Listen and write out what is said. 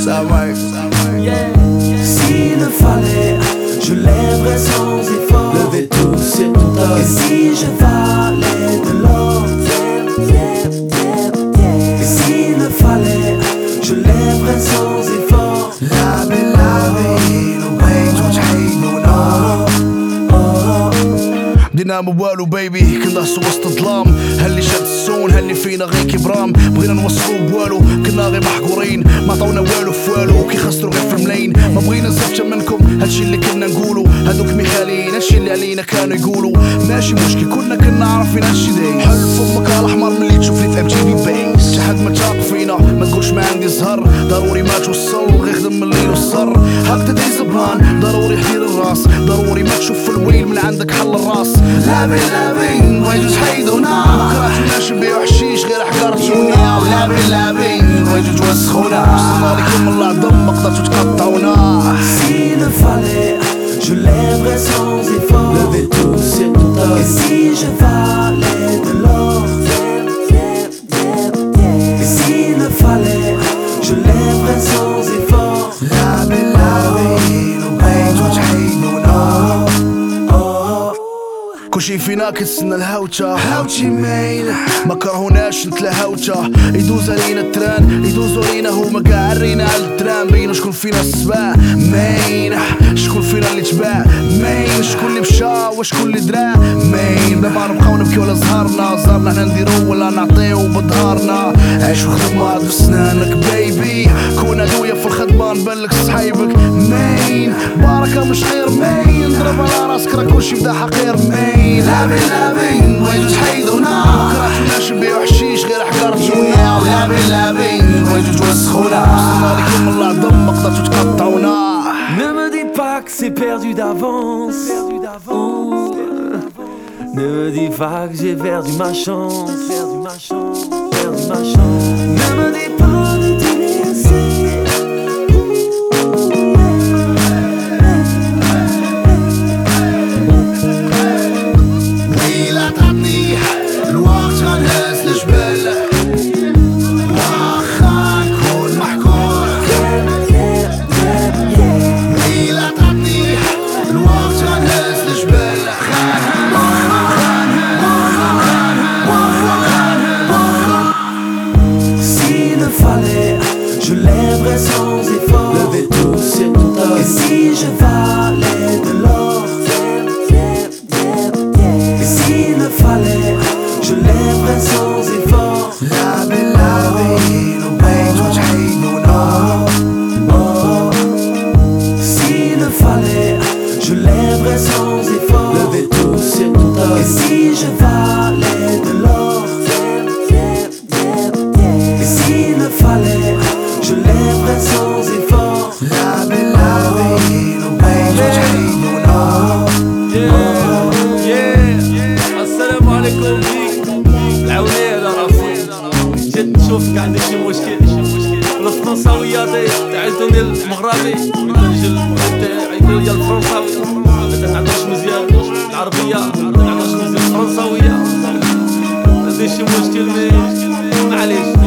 ça wife. S'il le fallait, je lèverais sans effort. Lever tous ces boutons. Et si je valais de l'or. Et s'il le fallait, je lèverais sans effort. بدينا والو بيبي كنا وسط الظلام. هاللي شاد السون هاللي فينا غير كبرام؟ بغينا نوصلو بوالو كنا غير محقورين. ما عطونا والو فوالو كي خسرو غير في الملاين ما بغينا زفت منكم هادشي اللي كنا نقولو. هادوك ميخالين هادشي اللي علينا كانوا يقولوا ماشي مشكل كنا كنا عارفين هادشي داير حل فمك الأحمر ملي تشوفني في ام تي في بيس شحال ما فينا ما تقولش ما عندي زهر ضروري ما توصل غير خدم من الليل والسر هكذا دي زبان ضروري حدير الراس. ضروري ما تشوف الويل من عندك حل الراس. لابين لابين ويجوز حيدونا كل شي فينا كتسنى الهوتة هاوتي مين؟ ما كرهوناش نتلاهوتة يدوز علينا التران يدوزو علينا هما كاع عرينا على التران. بينو شكون فينا السباع مين؟ شكون فينا اللي تباع؟ مين؟ شكون اللي مشى؟ وشكون اللي درا مين؟ دابا نبقاو نبكيو على زهرنا. زهرنا حنا نديرو ولا نعطيو بظهرنا عيش وخدمة في سنانك بيبي كون ادوية في الخدمة نبلك صحيبك. مين؟ بركة مش خير مين؟ ضرب على راسك راه كلشي بدا حقير مين لابين لابين ويجوز حيدونا مكرهتوناش نبيعو حشيش غير حجارة دنيا لابين لابين ويجوز وسخونا وصلنا لكم الله عظم ما قدرتو تقطعونا Ne me dis pas que c'est perdu d'avance. Ouh. Ne me dis pas que j'ai perdu ma chance. Perdu ma chance. Perdu ma chance. lèverais sans effort. Et si je valais de l'or, et s'il le fallait, je lèverais sans effort. La belle fallait, je lèverais sans effort. Et si je valais يا راسي جيت نشوفك عندك شي مشكل الفرنساوية تعيطوا لي المغربي نجي عيطوا لي الفرنساوي ما تنعطوش مزيان العربية ما تنعطوش مزيان الفرنساوية عندي شي مشكل مي